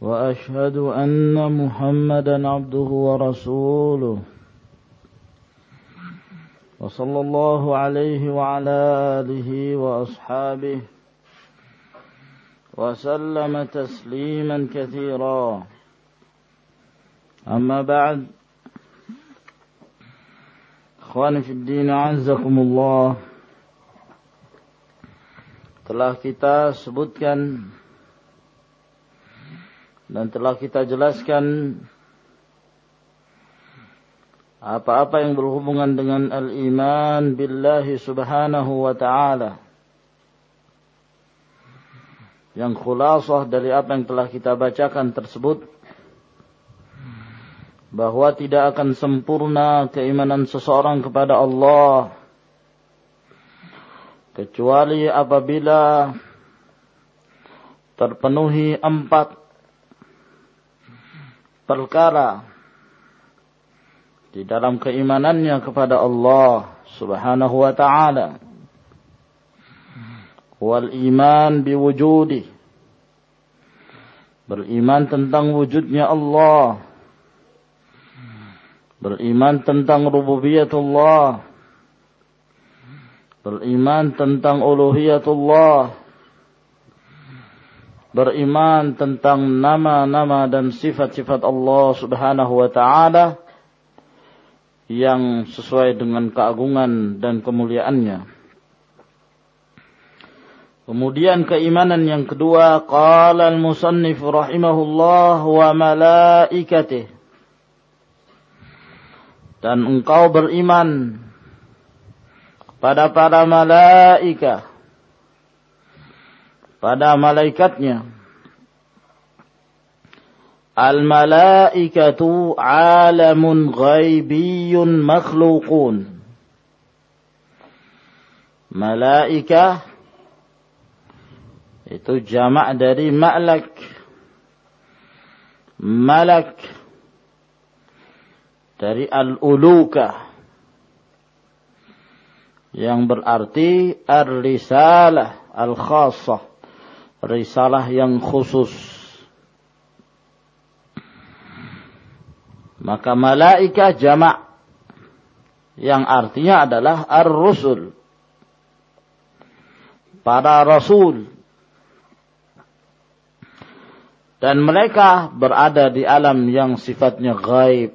وأشهد أن محمدا عبده ورسوله. وصلى الله عليه وعلى آله وأصحابه وسلم تسليما كثيرا. أما بعد Ikhwani fi din azakumullah telah kita sebutkan dan telah kita jelaskan apa-apa yang berhubungan dengan al-iman billahi subhanahu wa ta'ala. Yang khulasah dari apa yang telah kita bacakan tersebut. Bahwa tidak akan sempurna keimanan seseorang kepada Allah. Kecuali apabila terpenuhi empat perkara di dalam keimanannya kepada Allah Subhanahu wa taala. Wal iman biwujudi. Beriman tentang wujudnya Allah. Beriman tentang rububiyatullah. Beriman tentang uluhiyatullah beriman tentang nama-nama dan sifat-sifat Allah Subhanahu wa taala yang sesuai dengan keagungan dan kemuliaannya. Kemudian keimanan yang kedua, qala al-musannif rahimahullah wa malaikatih dan engkau beriman pada para malaikat pada malaikatnya. Al malaikatu alamun ghaibiyun makhluqun. Malaika itu jamak dari malak malak dari al-uluka. Yang berarti ar-risalah al-khassah risalah yang khusus. Maka malaika jamak. Yang artinya adalah ar-rusul. Para rasul. Dan mereka berada di alam yang sifatnya gaib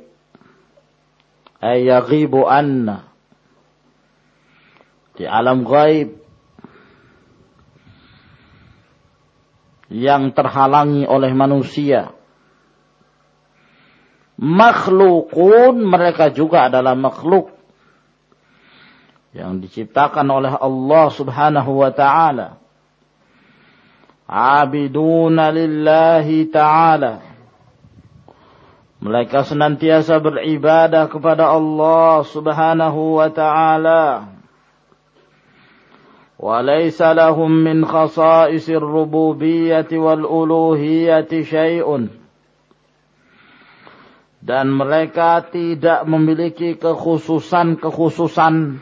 ay yaghibu anna. Di alam gaib yang terhalangi oleh manusia. Makhlukun mereka juga adalah makhluk yang diciptakan oleh Allah Subhanahu wa taala. Abiduna lillahi taala. Mereka senantiasa beribadah kepada Allah subhanahu wa ta'ala. وليس لهم من خصائص الربوبية والألوهية شيء dan mereka tidak memiliki kekhususan-kekhususan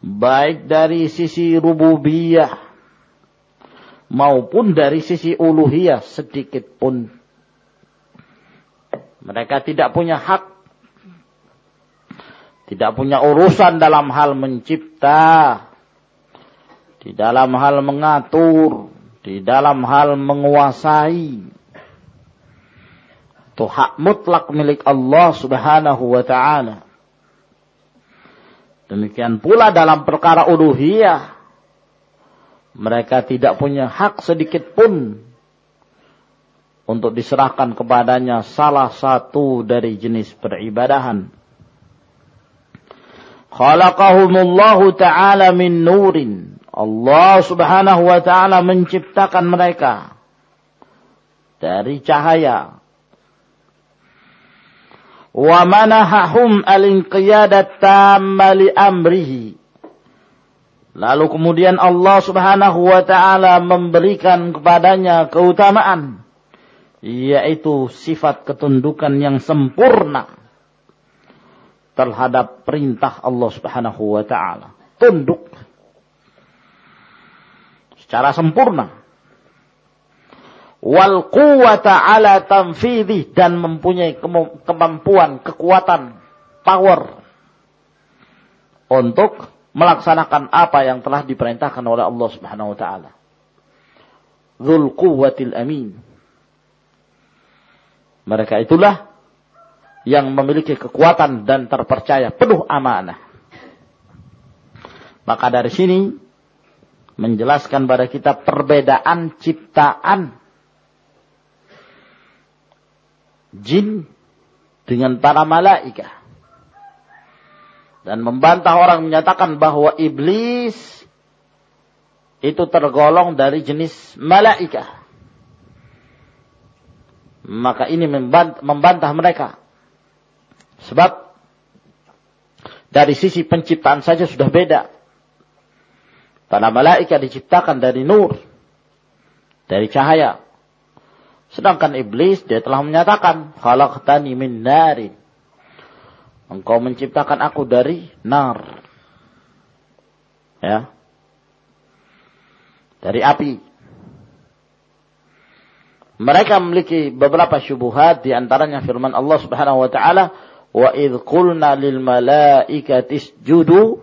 baik dari sisi rububiyah maupun dari sisi uluhiyah sedikit pun mereka tidak punya hak. Tidak punya urusan dalam hal mencipta. Di dalam hal mengatur. Di dalam hal menguasai. Itu hak mutlak milik Allah subhanahu wa ta'ala. Demikian pula dalam perkara uluhiyah. Mereka tidak punya hak sedikit pun untuk diserahkan kepadanya salah satu dari jenis peribadahan. Khalaqahumullahu ta'ala min nurin. Allah subhanahu wa ta'ala menciptakan mereka dari cahaya. wa manahahum al-inqiyadat tamma li amrihi Lalu kemudian Allah subhanahu wa ta'ala memberikan kepadanya keutamaan. Yaitu sifat ketundukan yang sempurna. Terhadap perintah Allah subhanahu wa ta'ala. Tunduk. Secara sempurna. Wal quwata ala tanfidhi. Dan mempunyai kemampuan, kekuatan, power. Untuk melaksanakan apa yang telah diperintahkan oleh Allah Subhanahu wa taala. Dzul quwwatil amin. Mereka itulah yang memiliki kekuatan dan terpercaya penuh amanah. Maka dari sini menjelaskan pada kita perbedaan ciptaan jin dengan para malaikat dan membantah orang menyatakan bahwa iblis itu tergolong dari jenis malaikat. Maka ini membantah mereka. Sebab dari sisi penciptaan saja sudah beda. Para malaikat diciptakan dari nur, dari cahaya. Sedangkan iblis dia telah menyatakan, "Khalaqtani min narin." Engkau menciptakan aku dari nar. Ya. Dari api. Mereka memiliki beberapa syubuhat di antaranya firman Allah Subhanahu wa taala, "Wa idh qulna lil malaikati isjudu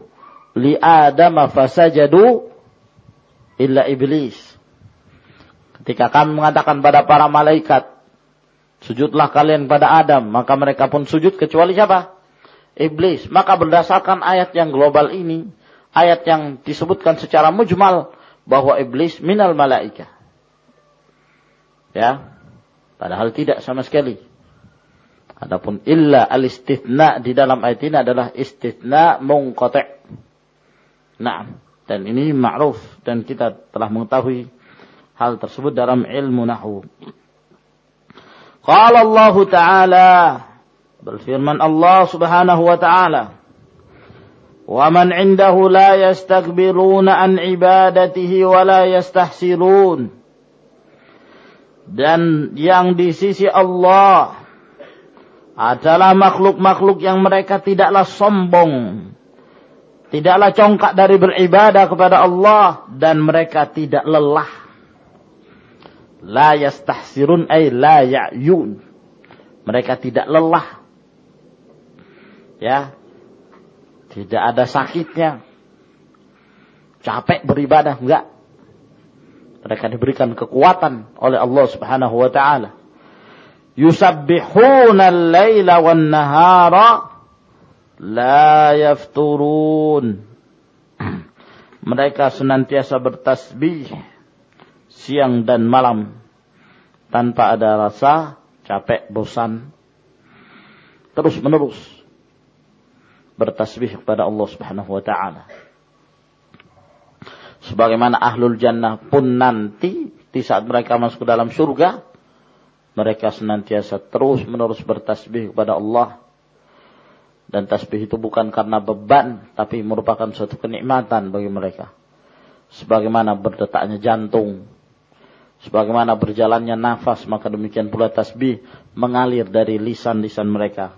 li Adam fasajadu illa iblis." Ketika kami mengatakan pada para malaikat, sujudlah kalian pada Adam, maka mereka pun sujud kecuali siapa? iblis. Maka berdasarkan ayat yang global ini, ayat yang disebutkan secara mujmal bahwa iblis minal malaika. Ya. Padahal tidak sama sekali. Adapun illa al-istithna di dalam ayat ini adalah istithna munqati'. Nah, dan ini ma'ruf dan kita telah mengetahui hal tersebut dalam ilmu nahwu. Qala Allah Ta'ala Berfirman Allah Subhanahu wa taala, "Wa man 'indahu la yastakbiruna an ibadatihi wa la yastahsirun." Dan yang di sisi Allah adalah makhluk-makhluk yang mereka tidaklah sombong, tidaklah congkak dari beribadah kepada Allah dan mereka tidak lelah. La yastahsirun ay la ya'yun. Mereka tidak lelah. Ya. Tidak ada sakitnya. Capek beribadah enggak. Mereka diberikan kekuatan oleh Allah Subhanahu wa taala. Yusabbihuna al-laila wan nahara la yafturun mereka senantiasa bertasbih siang dan malam tanpa ada rasa capek bosan terus menerus bertasbih kepada Allah Subhanahu wa taala. Sebagaimana ahlul jannah pun nanti di saat mereka masuk ke dalam surga, mereka senantiasa terus menerus bertasbih kepada Allah. Dan tasbih itu bukan karena beban, tapi merupakan suatu kenikmatan bagi mereka. Sebagaimana berdetaknya jantung, sebagaimana berjalannya nafas, maka demikian pula tasbih mengalir dari lisan-lisan mereka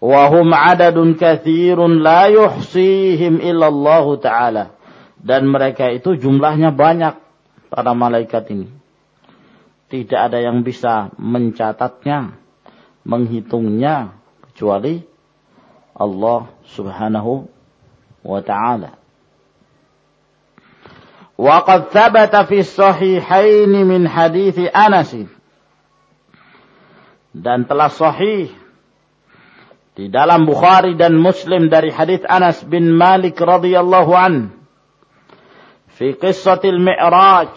Wahum adadun kathirun la yuhsihim illallahu ta'ala. Dan mereka itu jumlahnya banyak para malaikat ini. Tidak ada yang bisa mencatatnya, menghitungnya, kecuali Allah Subhanahu wa taala. Wa qad thabata fi sahihain min hadis Anas. Dan telah sahih di dalam Bukhari dan Muslim dari hadis Anas bin Malik radhiyallahu an. Fi qissatil Mi'raj.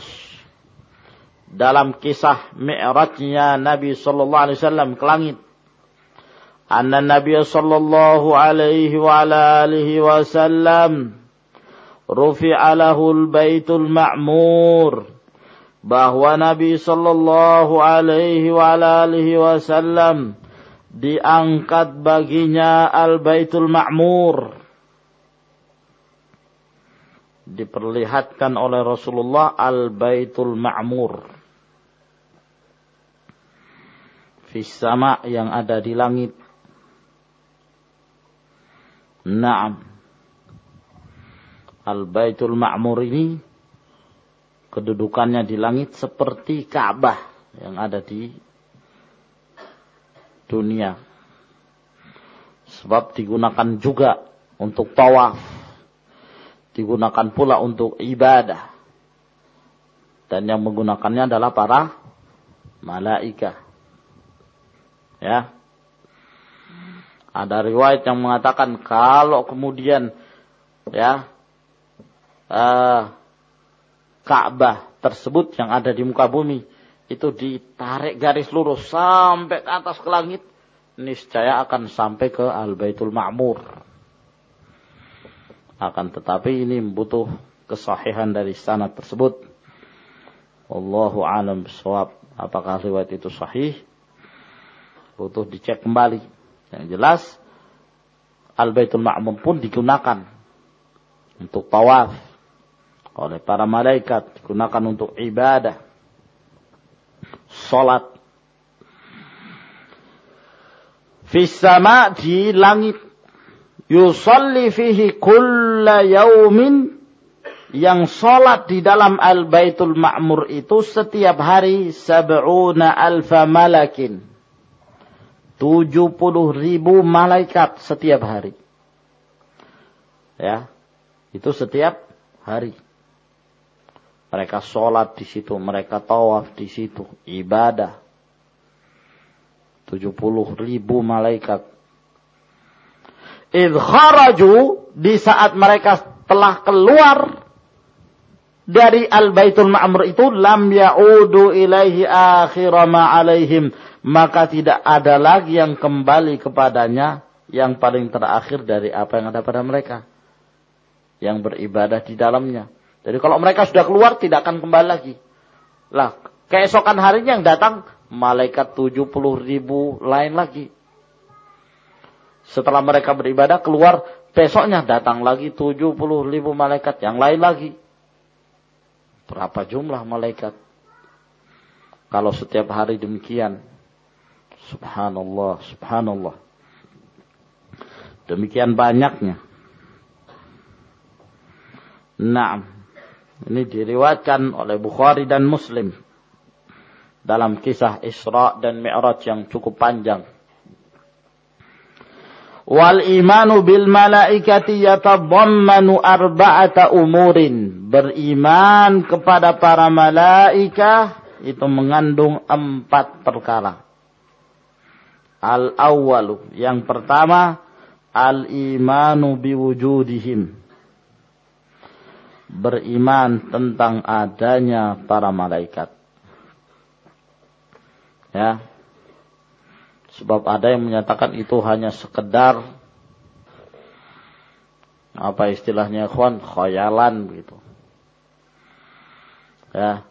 Dalam kisah Mi'rajnya Nabi sallallahu alaihi wasallam ke langit anna Nabi sallallahu alaihi wa ala alihi wasallam rufi'a lahu al-baitul ma'mur bahwa Nabi sallallahu alaihi wa alihi wasallam diangkat baginya Al-Baitul Ma'mur. Diperlihatkan oleh Rasulullah Al-Baitul Ma'mur. Fis sama yang ada di langit. Naam. Al-Baitul Ma'mur ini kedudukannya di langit seperti Ka'bah yang ada di dunia. Sebab digunakan juga untuk tawaf. Digunakan pula untuk ibadah. Dan yang menggunakannya adalah para malaikat. Ya. Ada riwayat yang mengatakan kalau kemudian ya uh, Ka'bah tersebut yang ada di muka bumi itu ditarik garis lurus sampai ke atas ke langit, niscaya akan sampai ke Al-Baitul Ma'mur. Akan tetapi ini butuh kesahihan dari sanad tersebut. Allahu alam bisawab. Apakah riwayat itu sahih? Butuh dicek kembali. Yang jelas Al-Baitul Ma'mur pun digunakan untuk tawaf oleh para malaikat, digunakan untuk ibadah Salat. Fis sama di langit. Yusalli fihi kulla yaumin. Yang salat di dalam al-baitul ma'mur itu setiap hari sab'una alfa malakin. 70 ribu malaikat setiap hari. Ya. Itu setiap hari. Mereka sholat di situ, mereka tawaf di situ, ibadah. 70 ribu malaikat. Idh kharaju, di saat mereka telah keluar dari al-baitul ma'mur itu, lam ya'udu ilaihi akhira ma'alaihim. Maka tidak ada lagi yang kembali kepadanya yang paling terakhir dari apa yang ada pada mereka. Yang beribadah di dalamnya. Jadi kalau mereka sudah keluar tidak akan kembali lagi. Lah, keesokan harinya yang datang malaikat 70 ribu lain lagi. Setelah mereka beribadah keluar, besoknya datang lagi 70 ribu malaikat yang lain lagi. Berapa jumlah malaikat? Kalau setiap hari demikian. Subhanallah, subhanallah. Demikian banyaknya. Naam. Ini diriwatkan oleh Bukhari dan Muslim dalam kisah Isra dan Mi'raj yang cukup panjang. Wal imanu bil malaikati yatadammanu arba'ata umurin. Beriman kepada para malaikat itu mengandung empat perkara. Al awalu, yang pertama al imanu biwujudihim beriman tentang adanya para malaikat. Ya. Sebab ada yang menyatakan itu hanya sekedar apa istilahnya kawan khayalan begitu. Ya.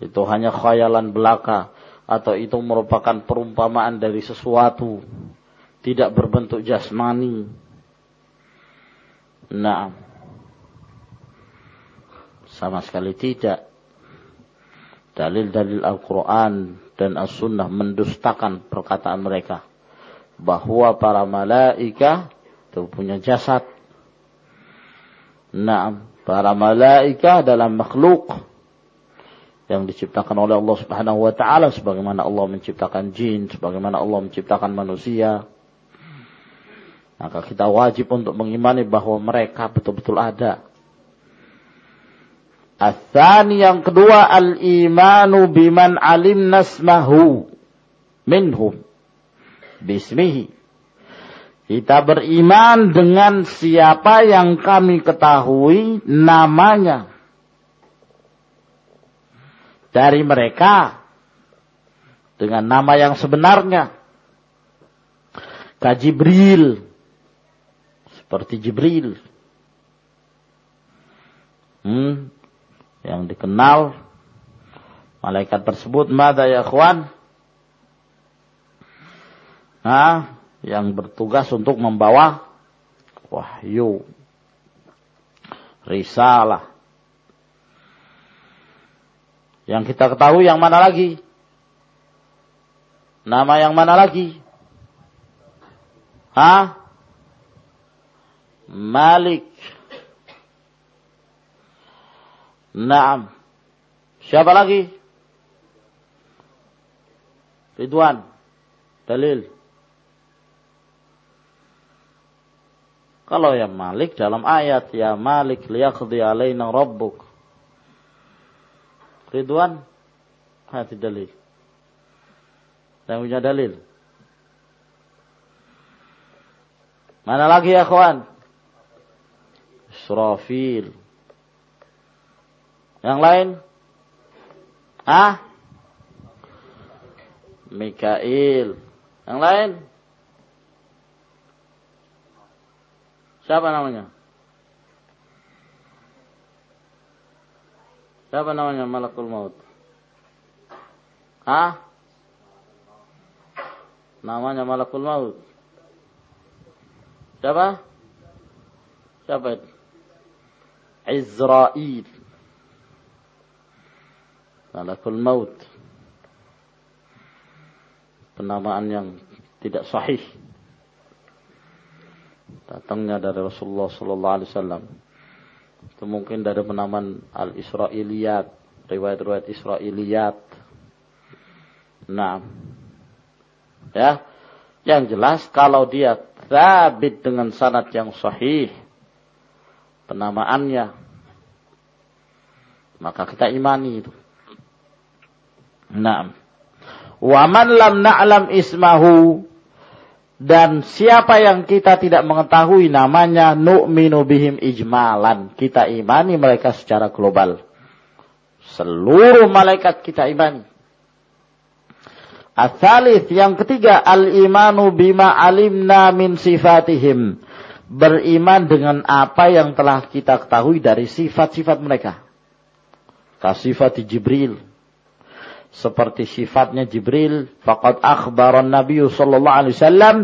Itu hanya khayalan belaka atau itu merupakan perumpamaan dari sesuatu tidak berbentuk jasmani. Nah, sama sekali tidak. Dalil-dalil Al-Quran dan As-Sunnah mendustakan perkataan mereka. Bahwa para malaika itu punya jasad. Nah, para malaika dalam makhluk yang diciptakan oleh Allah Subhanahu wa taala sebagaimana Allah menciptakan jin, sebagaimana Allah menciptakan manusia. Maka kita wajib untuk mengimani bahwa mereka betul-betul ada. Asani yang kedua al-imanu biman alim nasmahu minhum bismihi. Kita beriman dengan siapa yang kami ketahui namanya dari mereka dengan nama yang sebenarnya. Kajibril seperti Jibril. Hmm, yang dikenal malaikat tersebut mada ya ikhwan Nah, yang bertugas untuk membawa wahyu. Risalah. Yang kita ketahui yang mana lagi? Nama yang mana lagi? Hah? Malik. Naam. Siapa lagi? Ridwan. Dalil. Kalau yang Malik dalam ayat ya Malik liyaqdi alaina rabbuk. Ridwan hati dalil. Dan punya dalil. Mana lagi ya kawan? Israfil. Yang lain? Ah? Mikail. Yang lain? Siapa namanya? Siapa namanya Malakul Maut? Hah? Namanya Malakul Maut. Siapa? Siapa itu? Izrail. Malakul Maut. Penamaan yang tidak sahih datangnya dari Rasulullah sallallahu alaihi wasallam. Itu mungkin dari penamaan al-Israiliyat, riwayat-riwayat Israiliyat. Nah. Ya. Yang jelas kalau dia tabit dengan sanad yang sahih penamaannya maka kita imani itu. Nah. Wa man lam na'lam ismahu dan siapa yang kita tidak mengetahui namanya nu'minu bihim ijmalan. Kita imani mereka secara global. Seluruh malaikat kita imani. Asalith yang ketiga al-imanu bima alimna min sifatihim. Beriman dengan apa yang telah kita ketahui dari sifat-sifat mereka. Kasifat Jibril seperti sifatnya Jibril faqad akhbaran Nabi sallallahu alaihi wasallam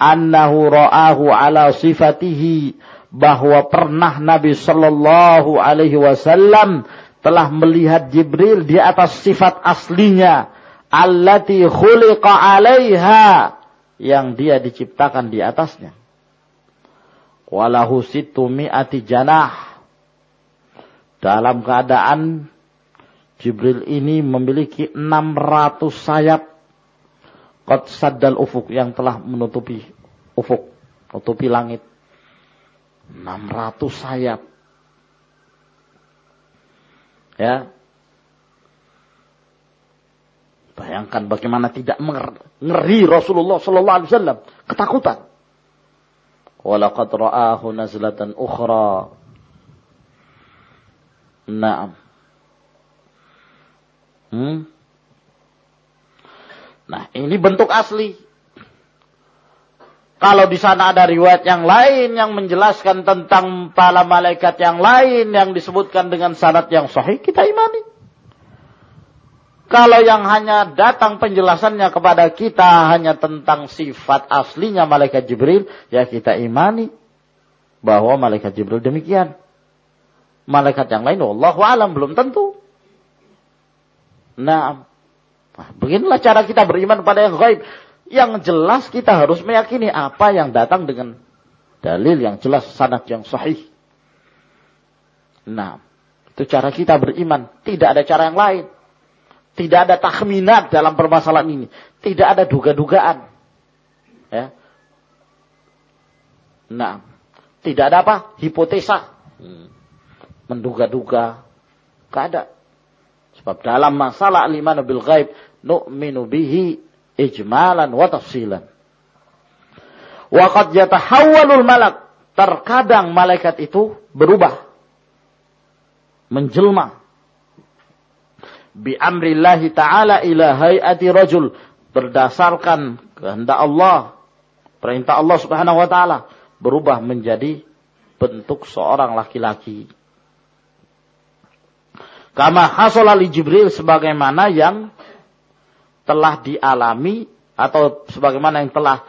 annahu ra'ahu ala sifatihi bahwa pernah Nabi sallallahu alaihi wasallam telah melihat Jibril di atas sifat aslinya allati khuliqa 'alaiha yang dia diciptakan di atasnya. Walahu situ mi'ati janah. Dalam keadaan Jibril ini memiliki 600 sayap Qad saddal ufuk yang telah menutupi ufuk, menutupi langit. 600 sayap. Ya. Bayangkan bagaimana tidak ngeri Rasulullah sallallahu alaihi wasallam, ketakutan. Walaqad ra'ahu nazlatan ukhra. Naam. Hmm? Nah, ini bentuk asli. Kalau di sana ada riwayat yang lain yang menjelaskan tentang para malaikat yang lain yang disebutkan dengan syarat yang sahih, kita imani. Kalau yang hanya datang penjelasannya kepada kita hanya tentang sifat aslinya malaikat Jibril, ya kita imani bahwa malaikat Jibril demikian. Malaikat yang lain, Allah alam belum tentu. Nah, beginilah cara kita beriman pada yang gaib. Yang jelas kita harus meyakini apa yang datang dengan dalil yang jelas, sanad yang sahih. Nah, itu cara kita beriman. Tidak ada cara yang lain. Tidak ada takhminat dalam permasalahan ini. Tidak ada duga-dugaan. Ya. Nah, tidak ada apa? Hipotesa. Hmm. Menduga-duga. Tidak ada. Sebab dalam masalah al-iman bil ghaib nu'minu bihi ijmalan wa tafsilan. Wa qad yatahawwalul malak. Terkadang malaikat itu berubah. Menjelma. Bi amrillahi ta'ala ila hayati rajul. Berdasarkan kehendak Allah. Perintah Allah subhanahu wa ta'ala. Berubah menjadi bentuk seorang laki-laki. Kama hasolali Jibril sebagaimana yang telah dialami atau sebagaimana yang telah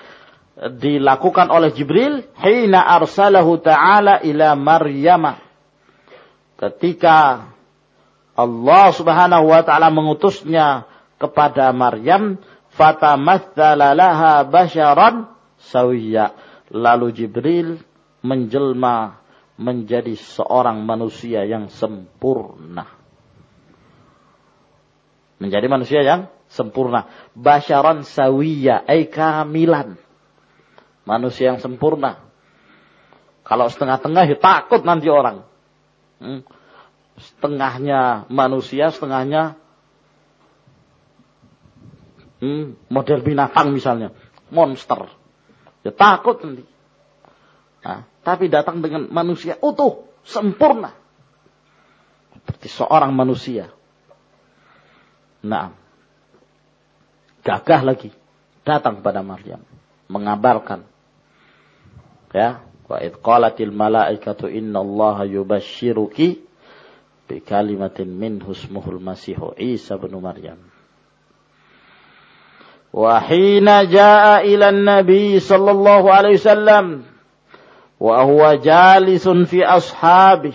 dilakukan oleh Jibril hina arsalahu ta'ala ila Maryam ketika Allah Subhanahu wa taala mengutusnya kepada Maryam fatamattsala laha basyaran sawiyya lalu Jibril menjelma menjadi seorang manusia yang sempurna. Menjadi manusia yang sempurna. Basyaran sawiya, ay kamilan. Manusia yang sempurna. Kalau setengah-tengah ya takut nanti orang. Hmm. Setengahnya manusia, setengahnya hmm, model binatang misalnya. Monster. Ya takut nanti. Nah, tapi datang dengan manusia utuh, sempurna. Seperti seorang manusia. Nah, gagah lagi. Datang pada Maryam. Mengabarkan. Ya. Wa id qalatil malaikatu innallaha yubashshiruki bi kalimatin min husmuhul masihu Isa bin Maryam. Wa hina jaa ila nabi sallallahu alaihi wasallam. Wa huwa jalisun fi ashabi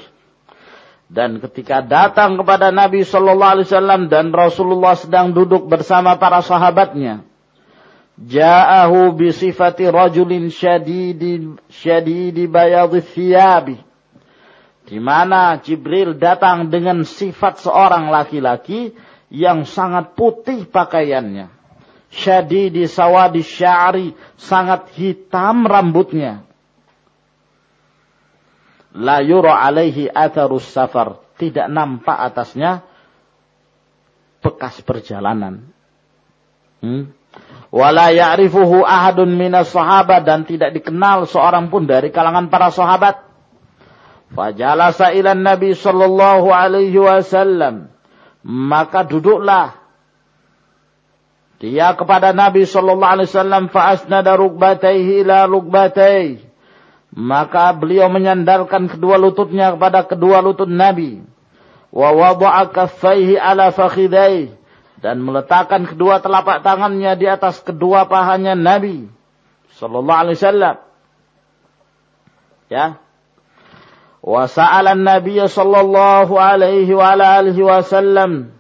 dan ketika datang kepada Nabi sallallahu alaihi wasallam dan Rasulullah sedang duduk bersama para sahabatnya ja'ahu bi rajulin syadidi syadidi di mana Jibril datang dengan sifat seorang laki-laki yang sangat putih pakaiannya. Syadidi sawadi sya'ri sangat hitam rambutnya la yura alaihi atharus safar. Tidak nampak atasnya bekas perjalanan. Hmm? Wala ya'rifuhu ahadun minas sahabat dan tidak dikenal seorang pun dari kalangan para sahabat. Fajalasa ila Nabi sallallahu alaihi wasallam. Maka duduklah dia kepada Nabi sallallahu alaihi wasallam fa asnada rukbatayhi ila rukbatayhi maka beliau menyandarkan kedua lututnya kepada kedua lutut Nabi. Wa wada'a kaffaihi ala fakhidai dan meletakkan kedua telapak tangannya di atas kedua pahanya Nabi sallallahu alaihi wasallam. Ya. Wa sa'ala Nabi sallallahu alaihi wa alihi wasallam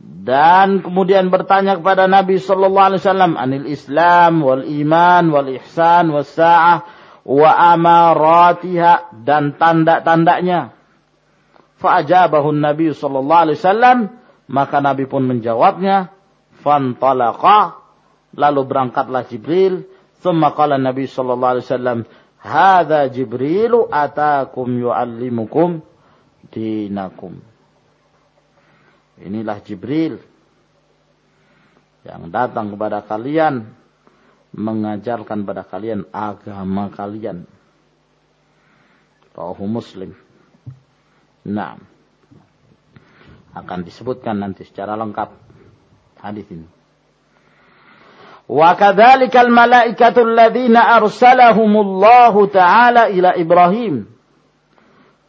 dan kemudian bertanya kepada Nabi sallallahu alaihi wasallam anil Islam wal iman wal ihsan was sa'ah wa amaratiha dan tanda-tandanya. Fa'ajabahu Nabi sallallahu alaihi wasallam, maka Nabi pun menjawabnya, fantalaqa, lalu berangkatlah Jibril, thumma qala Nabi sallallahu alaihi wasallam, hadza Jibrilu atakum yu'allimukum dinakum. Inilah Jibril yang datang kepada kalian mengajarkan pada kalian agama kalian. Rawahu Muslim. Nah, akan disebutkan nanti secara lengkap hadis ini. Wa kadzalikal malaikatu alladziina arsalahumullahu ta'ala ila Ibrahim.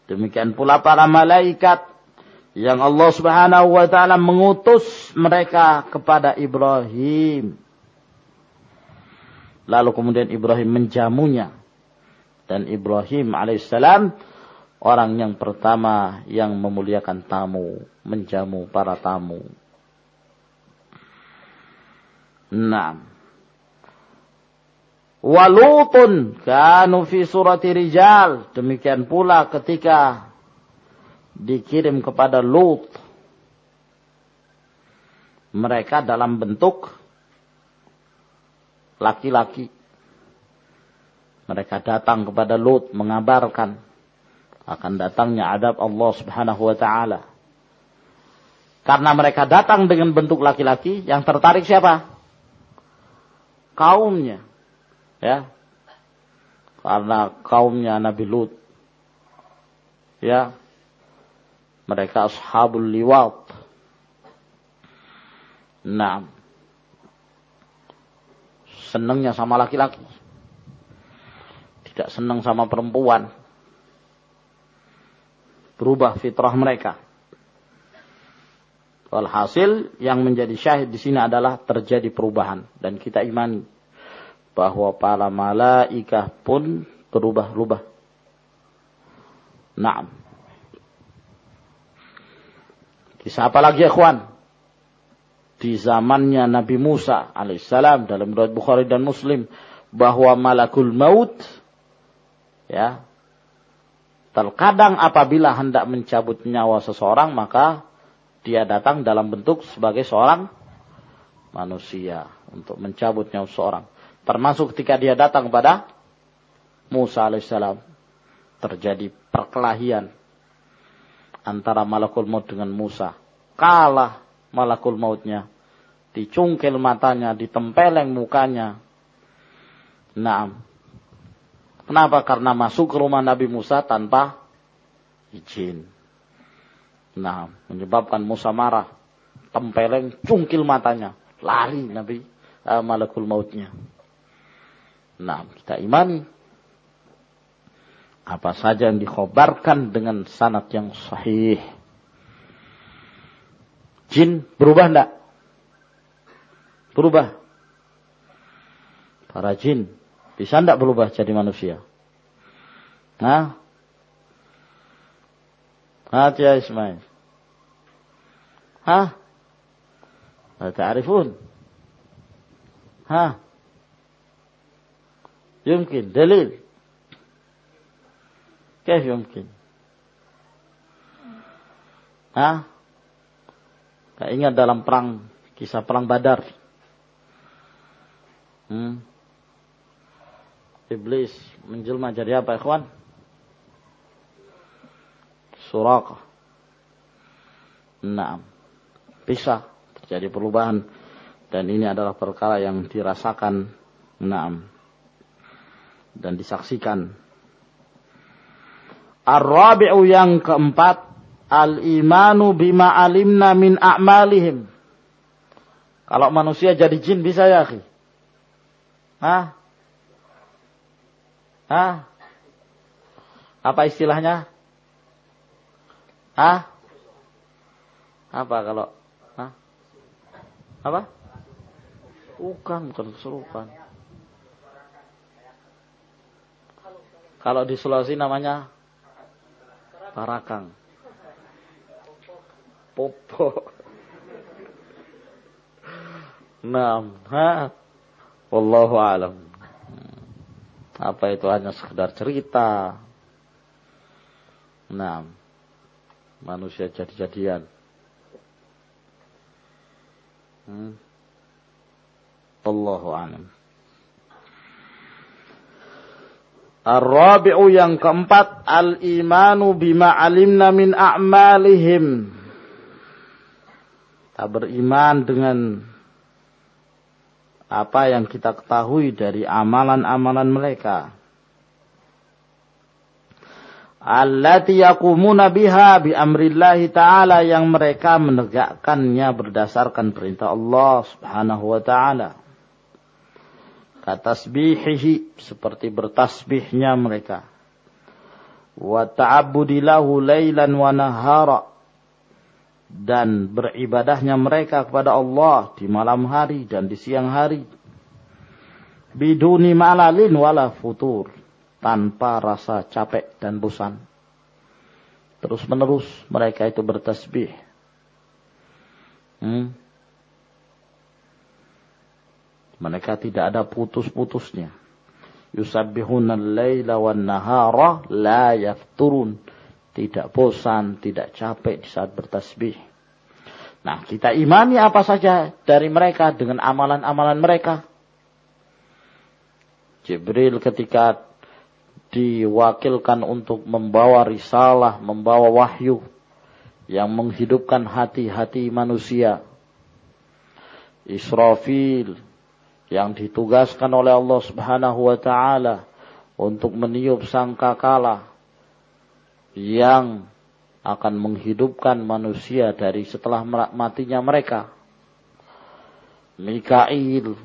Demikian pula para malaikat yang Allah Subhanahu wa taala mengutus mereka kepada Ibrahim. Lalu kemudian Ibrahim menjamunya. Dan Ibrahim alaihissalam orang yang pertama yang memuliakan tamu, menjamu para tamu. Nah. Walutun kanu fi surati rijal. Demikian pula ketika dikirim kepada Lut. Mereka dalam bentuk laki-laki. Mereka datang kepada Lut mengabarkan akan datangnya adab Allah Subhanahu wa taala. Karena mereka datang dengan bentuk laki-laki, yang tertarik siapa? Kaumnya. Ya. Karena kaumnya Nabi Lut. Ya. Mereka ashabul liwat. Nah, senangnya sama laki-laki. Tidak senang sama perempuan. Berubah fitrah mereka. Walhasil yang menjadi syahid di sini adalah terjadi perubahan dan kita imani bahwa para malaikah pun berubah-ubah. Naam. Kisah apa lagi ikhwan? Di zamannya Nabi Musa alaihissalam dalam riwayat Bukhari dan Muslim bahwa malakul maut ya terkadang apabila hendak mencabut nyawa seseorang maka dia datang dalam bentuk sebagai seorang manusia untuk mencabut nyawa seseorang. Termasuk ketika dia datang kepada Musa alaihissalam terjadi perkelahian antara malakul maut dengan Musa. Kalah malakul mautnya. Dicungkil matanya, ditempeleng mukanya. Nah, kenapa? Karena masuk ke rumah Nabi Musa tanpa izin. Nah, menyebabkan Musa marah. Tempeleng, cungkil matanya. Lari Nabi uh, malakul mautnya. Nah, kita imani apa saja yang dikhobarkan dengan sanat yang sahih Jin berubah enggak? Berubah. Para jin bisa enggak berubah jadi manusia? Nah, هات يا إسماعيل ها لا تعرفون ها يمكن دليل كيف يمكن ها ingat dalam perang kisah perang Badar hmm. iblis menjelma jadi apa ikhwan Suraqah. Nah, bisa terjadi perubahan dan ini adalah perkara yang dirasakan Naam dan disaksikan. Ar-rabi'u yang keempat al-imanu bima alimna min a'malihim. Kalau manusia jadi jin bisa ya, akhi? Hah? Hah? Apa istilahnya? Hah? Apa kalau? Hah? Apa? Bukan, bukan kesurupan. Kalau di Sulawesi namanya parakang. Popo. Nah, ha? Wallahu alam. Apa itu hanya sekedar cerita? Nah manusia jadi-jadian. Hmm. Allahu a'lam. Ar-rabi'u yang keempat al-imanu bima alimna min a'malihim. Beriman dengan apa yang kita ketahui dari amalan-amalan mereka allati yaqumuna biha bi amrillahi ta'ala yang mereka menegakkannya berdasarkan perintah Allah Subhanahu wa taala. Katasbihihi seperti bertasbihnya mereka. Wa ta'abbudilahu lailan wa nahara dan beribadahnya mereka kepada Allah di malam hari dan di siang hari. Biduni malalin wala futur tanpa rasa capek dan bosan. Terus menerus mereka itu bertasbih. Hmm. Mereka tidak ada putus-putusnya. Yusabbihuna al-laila wan nahara la yafturun. Tidak bosan, tidak capek di saat bertasbih. Nah, kita imani apa saja dari mereka dengan amalan-amalan mereka. Jibril ketika diwakilkan untuk membawa risalah, membawa wahyu yang menghidupkan hati-hati manusia. Israfil yang ditugaskan oleh Allah Subhanahu wa taala untuk meniup sangkakala yang akan menghidupkan manusia dari setelah matinya mereka. Mikail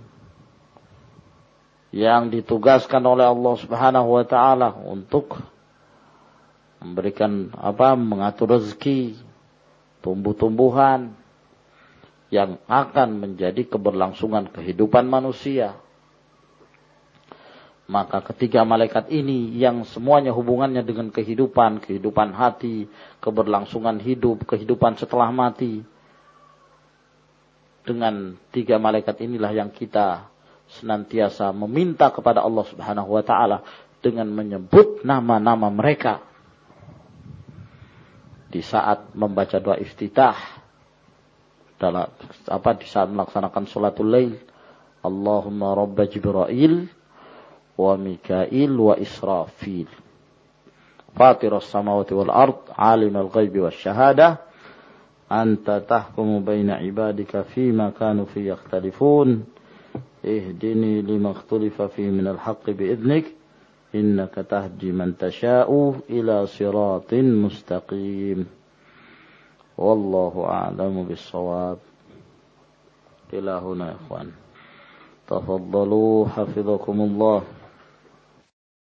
yang ditugaskan oleh Allah Subhanahu wa taala untuk memberikan apa mengatur rezeki, tumbuh-tumbuhan, yang akan menjadi keberlangsungan kehidupan manusia. Maka ketiga malaikat ini yang semuanya hubungannya dengan kehidupan, kehidupan hati, keberlangsungan hidup, kehidupan setelah mati. Dengan tiga malaikat inilah yang kita senantiasa meminta kepada Allah Subhanahu wa taala dengan menyebut nama-nama mereka di saat membaca doa iftitah dalam apa di saat melaksanakan salatul lail Allahumma rabb Jibril وميكائيل وإسرافيل. فاطر السماوات والأرض عالم الغيب والشهادة. أنت تحكم بين عبادك فيما كانوا فيه يختلفون. اهدني لما اختلف فيه من الحق بإذنك. إنك تهدي من تشاء إلى صراط مستقيم. والله أعلم بالصواب. إلى هنا يا إخوان. تفضلوا حفظكم الله.